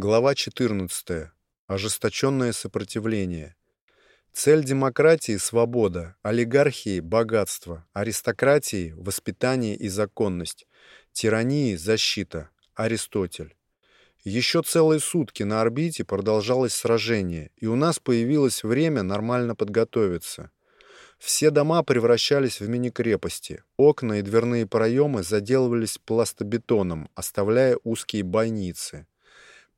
Глава 14. Ожесточенное сопротивление. Цель демократии – свобода, олигархии – богатство, аристократии – воспитание и законность, тирании – защита. Аристотель. Еще целые сутки на орбите продолжалось сражение, и у нас появилось время нормально подготовиться. Все дома превращались в мини-крепости. Окна и дверные проемы заделывались пластобетоном, оставляя узкие бойницы.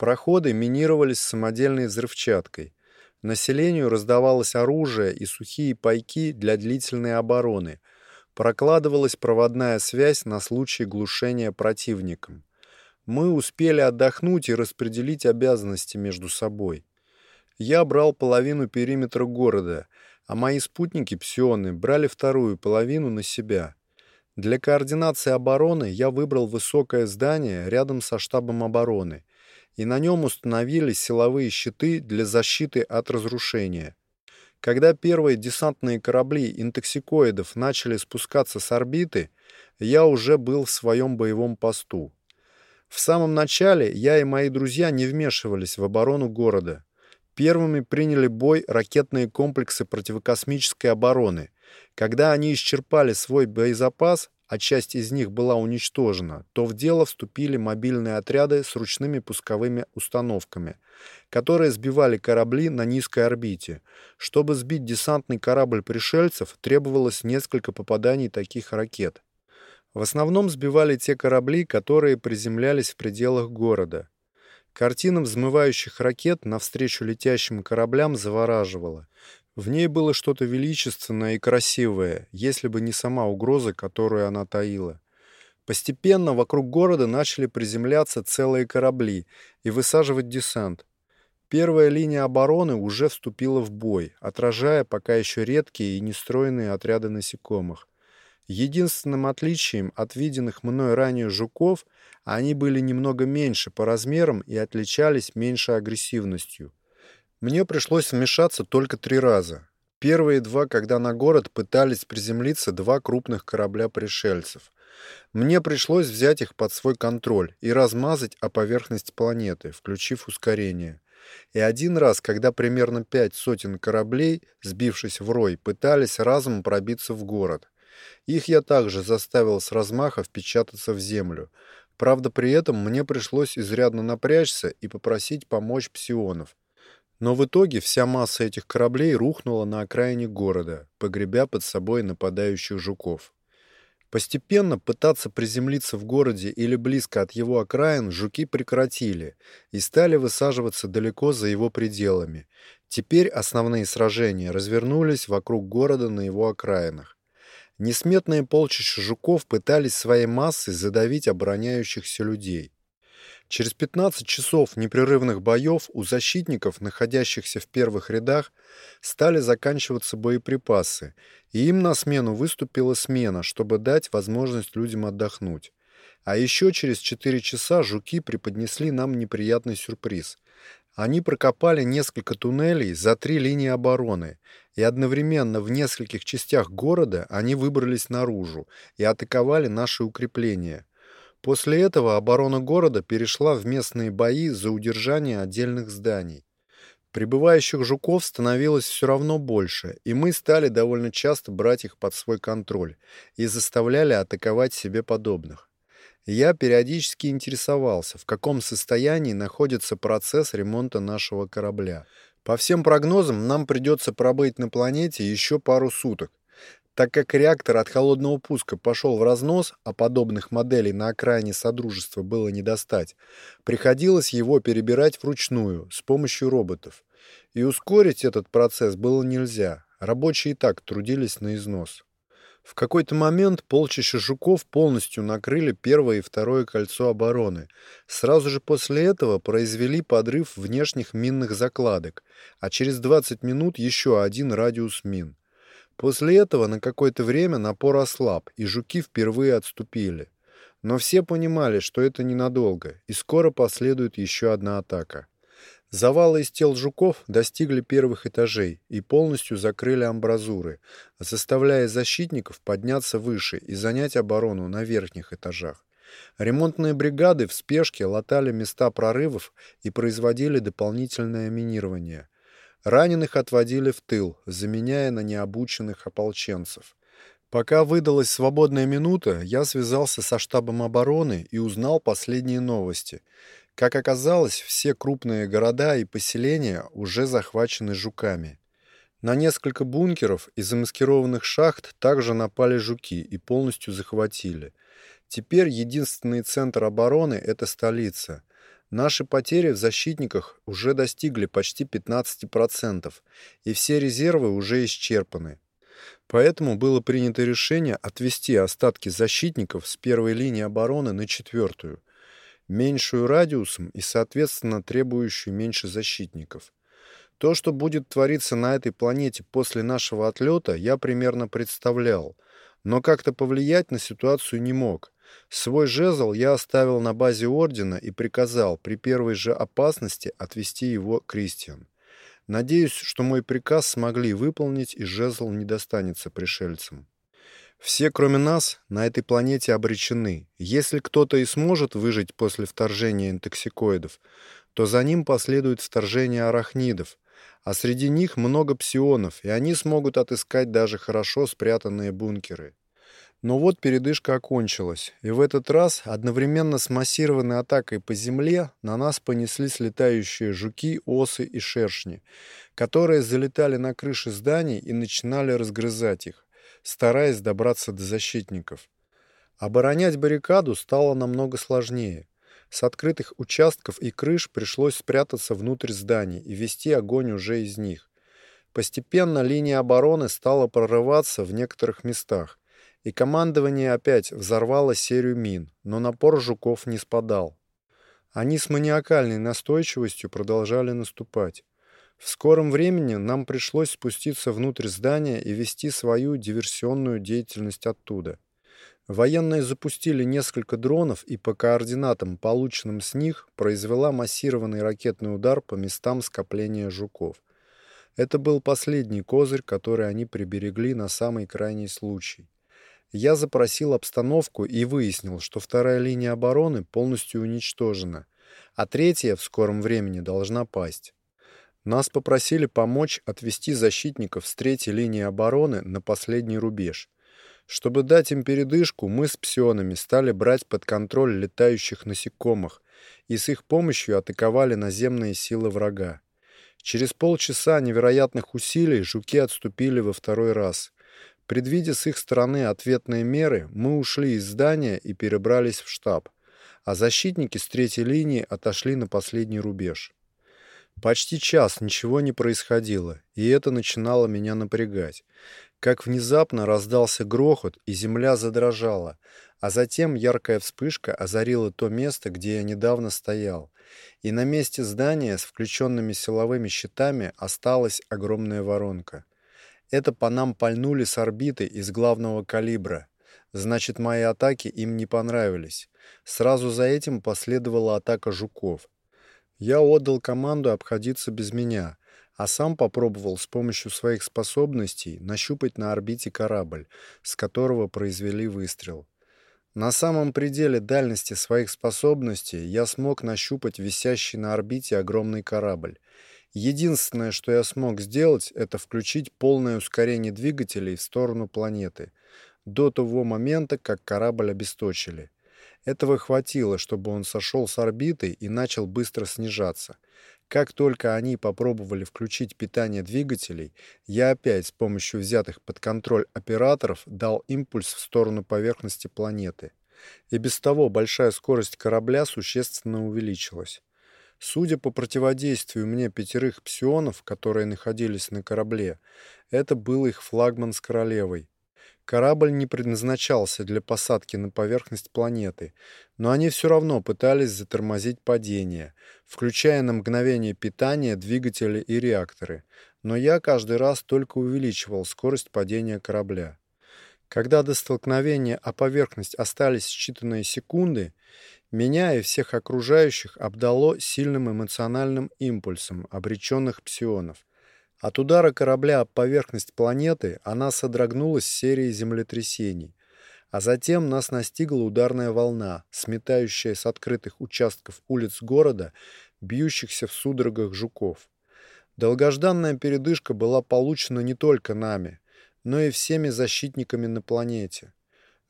Проходы минировались самодельной взрывчаткой. Населению раздавалось оружие и сухие пайки для длительной обороны. Прокладывалась проводная связь на случай глушения противником. Мы успели отдохнуть и распределить обязанности между собой. Я брал половину периметра города, а мои спутники, псионы, брали вторую половину на себя. Для координации обороны я выбрал высокое здание рядом со штабом обороны и на нем установились силовые щиты для защиты от разрушения. Когда первые десантные корабли интоксикоидов начали спускаться с орбиты, я уже был в своем боевом посту. В самом начале я и мои друзья не вмешивались в оборону города. Первыми приняли бой ракетные комплексы противокосмической обороны. Когда они исчерпали свой боезапас, а часть из них была уничтожена, то в дело вступили мобильные отряды с ручными пусковыми установками, которые сбивали корабли на низкой орбите. Чтобы сбить десантный корабль пришельцев, требовалось несколько попаданий таких ракет. В основном сбивали те корабли, которые приземлялись в пределах города. Картина взмывающих ракет навстречу летящим кораблям завораживала. В ней было что-то величественное и красивое, если бы не сама угроза, которую она таила. Постепенно вокруг города начали приземляться целые корабли и высаживать десант. Первая линия обороны уже вступила в бой, отражая пока еще редкие и нестроенные отряды насекомых. Единственным отличием от виденных мной ранее жуков они были немного меньше по размерам и отличались меньшей агрессивностью. Мне пришлось вмешаться только три раза. Первые два, когда на город пытались приземлиться два крупных корабля пришельцев. Мне пришлось взять их под свой контроль и размазать о поверхность планеты, включив ускорение. И один раз, когда примерно пять сотен кораблей, сбившись в рой, пытались разом пробиться в город. Их я также заставил с размаха впечататься в землю. Правда, при этом мне пришлось изрядно напрячься и попросить помочь псионов, но в итоге вся масса этих кораблей рухнула на окраине города, погребя под собой нападающих жуков. Постепенно пытаться приземлиться в городе или близко от его окраин жуки прекратили и стали высаживаться далеко за его пределами. Теперь основные сражения развернулись вокруг города на его окраинах. Несметные полчища жуков пытались своей массой задавить обороняющихся людей. Через 15 часов непрерывных боев у защитников, находящихся в первых рядах, стали заканчиваться боеприпасы, и им на смену выступила смена, чтобы дать возможность людям отдохнуть. А еще через 4 часа жуки преподнесли нам неприятный сюрприз. Они прокопали несколько туннелей за три линии обороны, и одновременно в нескольких частях города они выбрались наружу и атаковали наши укрепления. После этого оборона города перешла в местные бои за удержание отдельных зданий. Прибывающих жуков становилось все равно больше, и мы стали довольно часто брать их под свой контроль и заставляли атаковать себе подобных. Я периодически интересовался, в каком состоянии находится процесс ремонта нашего корабля. По всем прогнозам, нам придется пробыть на планете еще пару суток, так как реактор от холодного пуска пошел в разнос, а подобных моделей на окраине Содружества было не достать, приходилось его перебирать вручную с помощью роботов. И ускорить этот процесс было нельзя, рабочие и так трудились на износ. В какой-то момент полчища жуков полностью накрыли первое и второе кольцо обороны. Сразу же после этого произвели подрыв внешних минных закладок, а через 20 минут еще один радиус мин. После этого на какое-то время напор ослаб, и жуки впервые отступили. Но все понимали, что это ненадолго, и скоро последует еще одна атака. Завалы из тел жуков достигли первых этажей и полностью закрыли амбразуры, заставляя защитников подняться выше и занять оборону на верхних этажах. Ремонтные бригады в спешке латали места прорывов и производили дополнительное минирование. Раненых отводили в тыл, заменяя на необученных ополченцев. Пока выдалась свободная минута, я связался со штабом обороны и узнал последние новости. Как оказалось, все крупные города и поселения уже захвачены жуками. На несколько бункеров и замаскированных шахт также напали жуки и полностью захватили. Теперь единственный центр обороны – это столица. Наши потери в защитниках уже достигли почти 15%, и все резервы уже исчерпаны. Поэтому было принято решение отвести остатки защитников с первой линии обороны на четвертую, меньшую радиусом и, соответственно, требующую меньше защитников. То, что будет твориться на этой планете после нашего отлета, я примерно представлял, но как-то повлиять на ситуацию не мог. Свой жезл я оставил на базе Ордена и приказал при первой же опасности отвести его Кристиан. Надеюсь, что мой приказ смогли выполнить, и жезл не достанется пришельцам. Все, кроме нас, на этой планете обречены. Если кто-то и сможет выжить после вторжения интоксикоидов, то за ним последует вторжение арахнидов, а среди них много псионов, и они смогут отыскать даже хорошо спрятанные бункеры. Но вот передышка окончилась, и в этот раз одновременно с массированной атакой по земле на нас понеслись летающие жуки, осы и шершни, которые залетали на крыши зданий и начинали разгрызать их, стараясь добраться до защитников. Оборонять баррикаду стало намного сложнее. С открытых участков и крыш пришлось спрятаться внутрь зданий и вести огонь уже из них. Постепенно линия обороны стала прорываться в некоторых местах, и командование опять взорвало серию мин, но напор жуков не спадал. Они с маниакальной настойчивостью продолжали наступать. В скором времени нам пришлось спуститься внутрь здания и вести свою диверсионную деятельность оттуда. Военные запустили несколько дронов и по координатам, полученным с них, произвела массированный ракетный удар по местам скопления жуков. Это был последний козырь, который они приберегли на самый крайний случай. Я запросил обстановку и выяснил, что вторая линия обороны полностью уничтожена, а третья в скором времени должна пасть. Нас попросили помочь отвести защитников с третьей линии обороны на последний рубеж – чтобы дать им передышку, мы с псионами стали брать под контроль летающих насекомых и с их помощью атаковали наземные силы врага. Через полчаса невероятных усилий жуки отступили во второй раз. Предвидя с их стороны ответные меры, мы ушли из здания и перебрались в штаб, а защитники с третьей линии отошли на последний рубеж. Почти час ничего не происходило, и это начинало меня напрягать как внезапно раздался грохот, и земля задрожала, а затем яркая вспышка озарила то место, где я недавно стоял, и на месте здания с включенными силовыми щитами осталась огромная воронка. Это по нам пальнули с орбиты из главного калибра. Значит, мои атаки им не понравились. Сразу за этим последовала атака жуков. Я отдал команду обходиться без меня, а сам попробовал с помощью своих способностей нащупать на орбите корабль, с которого произвели выстрел. На самом пределе дальности своих способностей я смог нащупать висящий на орбите огромный корабль. Единственное, что я смог сделать, это включить полное ускорение двигателей в сторону планеты, до того момента, как корабль обесточили. Этого хватило, чтобы он сошел с орбиты и начал быстро снижаться. Как только они попробовали включить питание двигателей, я опять с помощью взятых под контроль операторов дал импульс в сторону поверхности планеты. И без того большая скорость корабля существенно увеличилась. Судя по противодействию мне пятерых псионов, которые находились на корабле, это был их флагман с королевой. Корабль не предназначался для посадки на поверхность планеты, но они все равно пытались затормозить падение, включая на мгновение питание, двигатели и реакторы, но я каждый раз только увеличивал скорость падения корабля. Когда до столкновения о поверхность остались считанные секунды, меня и всех окружающих обдало сильным эмоциональным импульсом обреченных псионов. От удара корабля об поверхность планеты она содрогнулась серией землетрясений. А затем нас настигла ударная волна, сметающая с открытых участков улиц города бьющихся в судорогах жуков. Долгожданная передышка была получена не только нами, но и всеми защитниками на планете.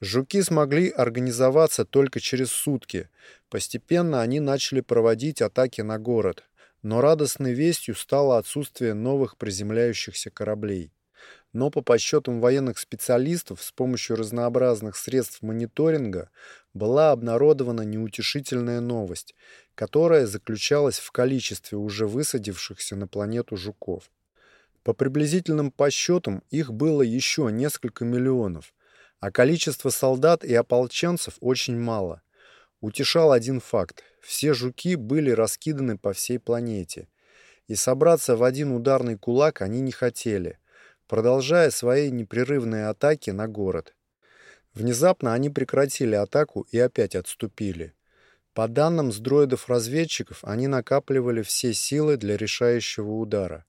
Жуки смогли организоваться только через сутки. Постепенно они начали проводить атаки на город, но радостной вестью стало отсутствие новых приземляющихся кораблей. Но по подсчетам военных специалистов с помощью разнообразных средств мониторинга была обнародована неутешительная новость, которая заключалась в количестве уже высадившихся на планету жуков. По приблизительным подсчетам их было еще несколько миллионов, а количество солдат и ополченцев очень мало. Утешал один факт. Все жуки были раскиданы по всей планете. И собраться в один ударный кулак они не хотели, продолжая свои непрерывные атаки на город. Внезапно они прекратили атаку и опять отступили. По данным с дроидов-разведчиков, они накапливали все силы для решающего удара.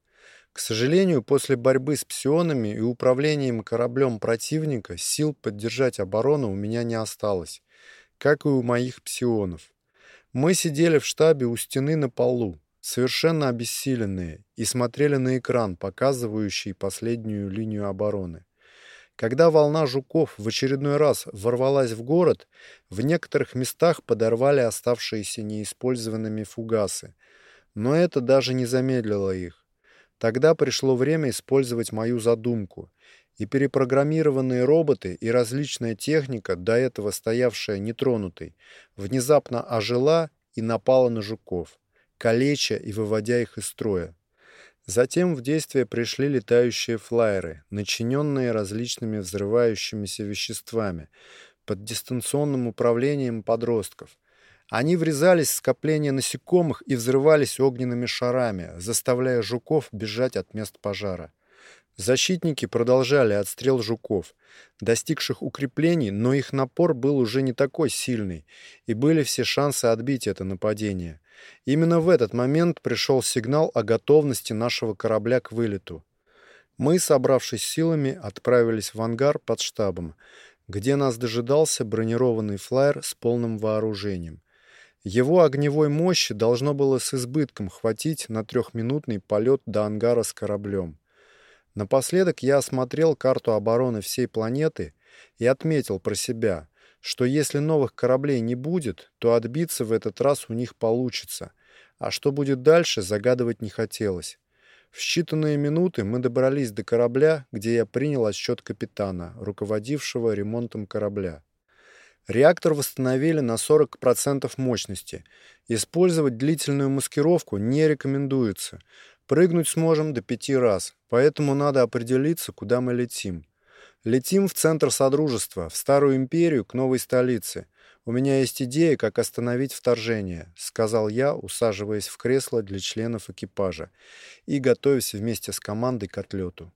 К сожалению, после борьбы с псионами и управлением кораблем противника сил поддержать оборону у меня не осталось, как и у моих псионов. Мы сидели в штабе у стены на полу, совершенно обессиленные, и смотрели на экран, показывающий последнюю линию обороны. Когда волна жуков в очередной раз ворвалась в город, в некоторых местах подорвали оставшиеся неиспользованными фугасы. Но это даже не замедлило их. Тогда пришло время использовать мою задумку, и перепрограммированные роботы и различная техника, до этого стоявшая нетронутой, внезапно ожила и напала на жуков, калеча и выводя их из строя. Затем в действие пришли летающие флайеры, начиненные различными взрывающимися веществами, под дистанционным управлением подростков. Они врезались в скопления насекомых и взрывались огненными шарами, заставляя жуков бежать от мест пожара. Защитники продолжали отстрел жуков, достигших укреплений, но их напор был уже не такой сильный, и были все шансы отбить это нападение. Именно в этот момент пришел сигнал о готовности нашего корабля к вылету. Мы, собравшись силами, отправились в ангар под штабом, где нас дожидался бронированный флайер с полным вооружением. Его огневой мощи должно было с избытком хватить на трехминутный полет до ангара с кораблем. Напоследок я осмотрел карту обороны всей планеты и отметил про себя, что если новых кораблей не будет, то отбиться в этот раз у них получится, а что будет дальше, загадывать не хотелось. В считанные минуты мы добрались до корабля, где я принял отсчет капитана, руководившего ремонтом корабля. Реактор восстановили на 40% мощности. Использовать длительную маскировку не рекомендуется. Прыгнуть сможем до пяти раз, поэтому надо определиться, куда мы летим. Летим в центр Содружества, в Старую Империю, к новой столице. У меня есть идея, как остановить вторжение», — сказал я, усаживаясь в кресло для членов экипажа и готовясь вместе с командой к отлету.